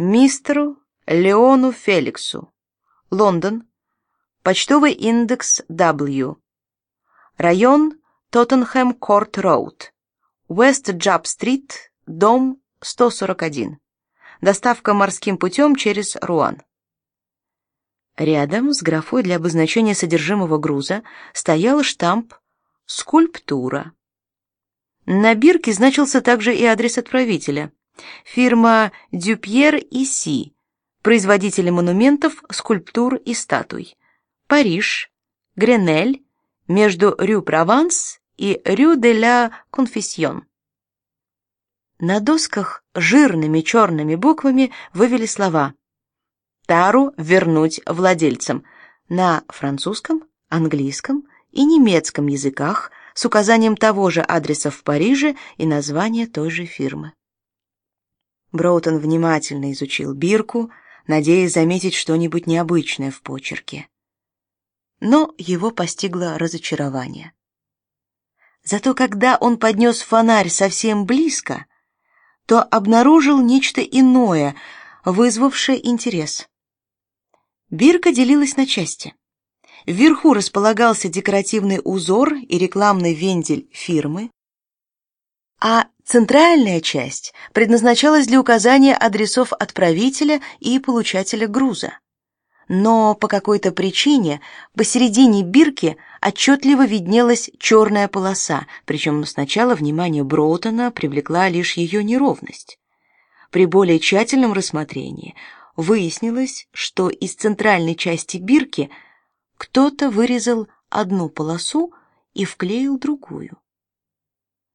Мистеру Леону Феликсу. Лондон. Почтовый индекс W. Район Тоттенхэм Корт Роуд. Уэст Джаб Стрит, дом 141. Доставка морским путем через Руан. Рядом с графой для обозначения содержимого груза стоял штамп «Скульптура». На бирке значился также и адрес отправителя. Фирма «Дюпьер и Си», производители монументов, скульптур и статуй. Париж, Гренель, между Рю-Прованс и Рю-де-ля-Конфессион. На досках жирными черными буквами вывели слова «Тару вернуть владельцам» на французском, английском и немецком языках с указанием того же адреса в Париже и названия той же фирмы. Броутон внимательно изучил бирку, надеясь заметить что-нибудь необычное в почерке. Но его постигло разочарование. Зато когда он поднес фонарь совсем близко, то обнаружил нечто иное, вызвавшее интерес. Бирка делилась на части. Вверху располагался декоративный узор и рекламный вензель фирмы, а центральная часть предназначалась для указания адресов отправителя и получателя груза. Но по какой-то причине посередине бирки отчетливо виднелась черная полоса, причем сначала внимание Броутона привлекла лишь ее неровность. При более тщательном рассмотрении выяснилось, что из центральной части бирки кто-то вырезал одну полосу и вклеил другую.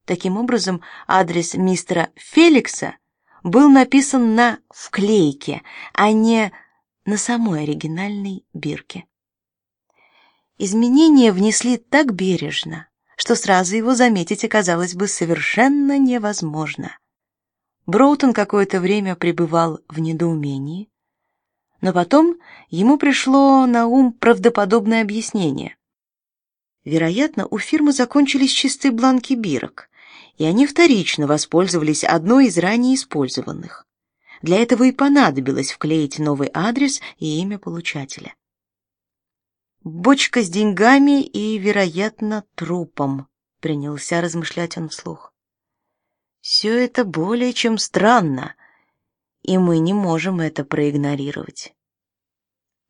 Таким образом, адрес мистера Феликса был написан на вклейке, а не на самой оригинальной бирке. Изменения внесли так бережно, что сразу его заметить оказалось бы совершенно невозможно. Броутон какое-то время пребывал в недоумении, но потом ему пришло на ум правдоподобное объяснение. Вероятно, у фирмы закончились чистые бланки бирок, и они вторично воспользовались одной из ранее использованных. Для этого и понадобилось вклеить новый адрес и имя получателя. Бочка с деньгами и, вероятно, трупом, принялся размышлять он вслух. Все это более чем странно, и мы не можем это проигнорировать.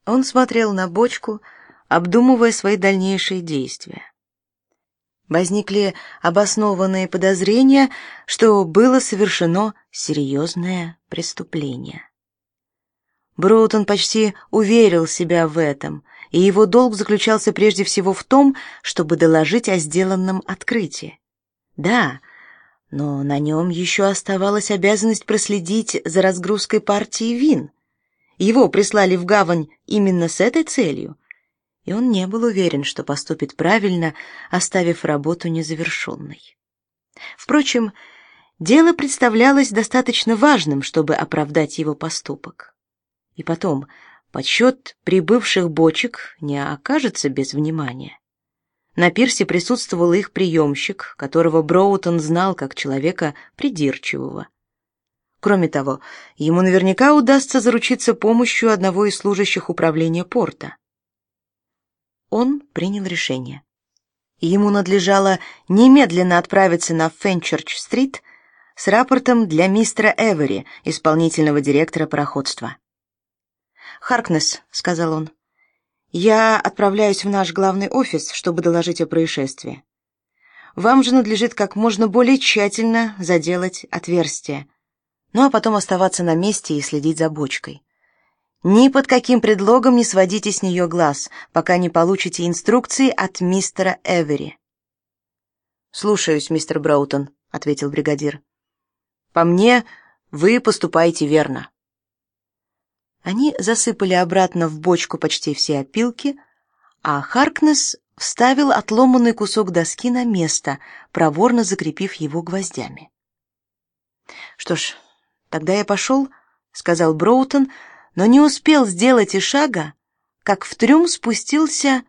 Он смотрел на бочку, обдумывая свои дальнейшие действия. Возникли обоснованные подозрения, что было совершено серьезное преступление. Броутон почти уверил себя в этом, и его долг заключался прежде всего в том, чтобы доложить о сделанном открытии. Да, но на нем еще оставалась обязанность проследить за разгрузкой партии вин. Его прислали в гавань именно с этой целью, и он не был уверен, что поступит правильно, оставив работу незавершенной. Впрочем, дело представлялось достаточно важным, чтобы оправдать его поступок. И потом, подсчет прибывших бочек не окажется без внимания. На пирсе присутствовал их приемщик, которого Броутон знал как человека придирчивого. Кроме того, ему наверняка удастся заручиться помощью одного из служащих управления порта он принял решение. Ему надлежало немедленно отправиться на Фенчерч-стрит с рапортом для мистера Эвери, исполнительного директора пароходства. «Харкнес», — сказал он, — «я отправляюсь в наш главный офис, чтобы доложить о происшествии. Вам же надлежит как можно более тщательно заделать отверстие, ну а потом оставаться на месте и следить за бочкой. Ни под каким предлогом не сводите с нее глаз, пока не получите инструкции от мистера Эвери. Слушаюсь, мистер Браутон, ответил бригадир. По мне, вы поступаете верно. Они засыпали обратно в бочку почти все опилки, а Харкнес вставил отломанный кусок доски на место, проворно закрепив его гвоздями. Что ж, тогда я пошел», — сказал Броутон, — но не успел сделать и шага, как в трюм спустился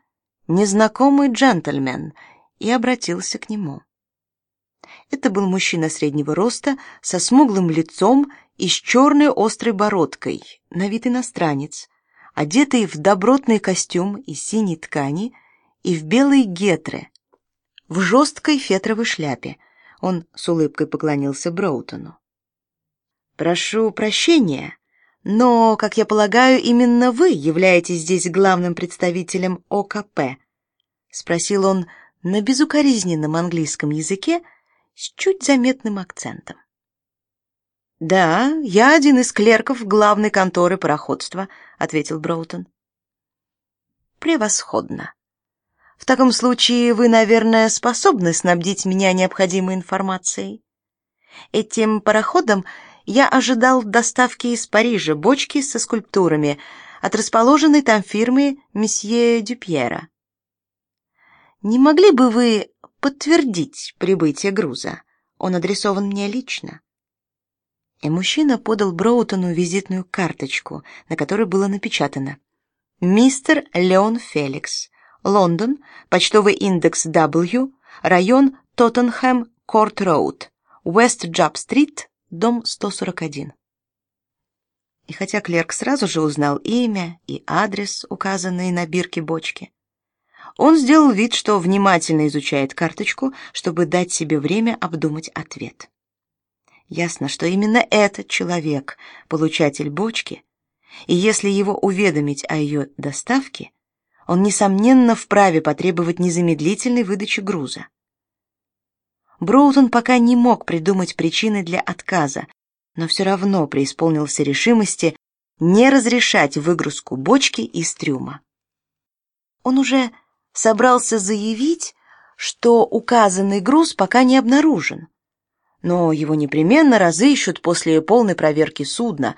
незнакомый джентльмен и обратился к нему. Это был мужчина среднего роста, со смуглым лицом и с черной острой бородкой, на вид иностранец, одетый в добротный костюм из синей ткани и в белые гетры, в жесткой фетровой шляпе. Он с улыбкой поклонился Броутону. «Прошу прощения, но, как я полагаю, именно вы являетесь здесь главным представителем ОКП?» — спросил он на безукоризненном английском языке с чуть заметным акцентом. «Да, я один из клерков главной конторы пароходства», — ответил Броутон. «Превосходно. В таком случае вы, наверное, способны снабдить меня необходимой информацией. Этим пароходом я ожидал доставки из Парижа бочки со скульптурами от расположенной там фирмы месье Дюпьера. Не могли бы вы подтвердить прибытие груза? Он адресован мне лично. И мужчина подал Броутону визитную карточку, на которой было напечатано: Мистер Леон Феликс, Лондон, почтовый индекс W, район Тоттенхэм Корт Роуд, Уэст Джаб Стрит, дом 141. И хотя клерк сразу же узнал имя и адрес, указанные на бирке бочки, он сделал вид, что внимательно изучает карточку, чтобы дать себе время обдумать ответ. Ясно, что именно этот человек получатель бочки, и если его уведомить о ее доставке, он несомненно вправе потребовать незамедлительной выдачи груза. Броутон пока не мог придумать причины для отказа, но все равно преисполнился решимости не разрешать выгрузку бочки из трюма. Он уже собрался заявить, что указанный груз пока не обнаружен, но его непременно разыщут после полной проверки судна.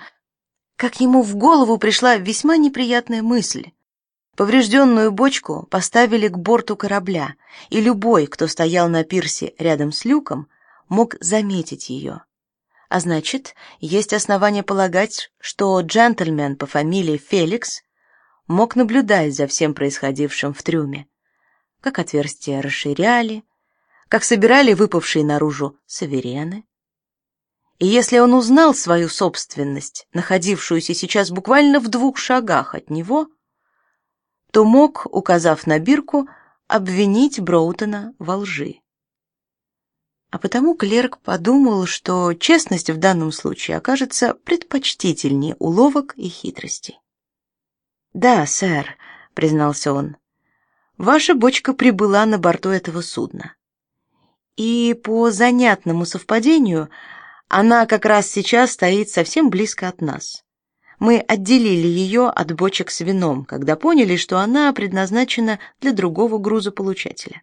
Как ему в голову пришла весьма неприятная мысль. Поврежденную бочку поставили к борту корабля, и любой, кто стоял на пирсе рядом с люком, мог заметить ее. А значит, есть основания полагать, что джентльмен по фамилии Феликс мог наблюдать за всем происходившим в трюме. Как отверстия расширяли, как собирали выпавшие наружу саверены. И если он узнал свою собственность, находившуюся сейчас буквально в двух шагах от него, то мог, указав на бирку, обвинить Броутона во лжи. А потому клерк подумал, что честность в данном случае окажется предпочтительнее уловок и хитростей. "Да, сэр", признался он. "Ваша бочка прибыла на борту этого судна. И по занятному совпадению она как раз сейчас стоит совсем близко от нас. Мы отделили ее от бочек с вином, когда поняли, что она предназначена для другого грузополучателя.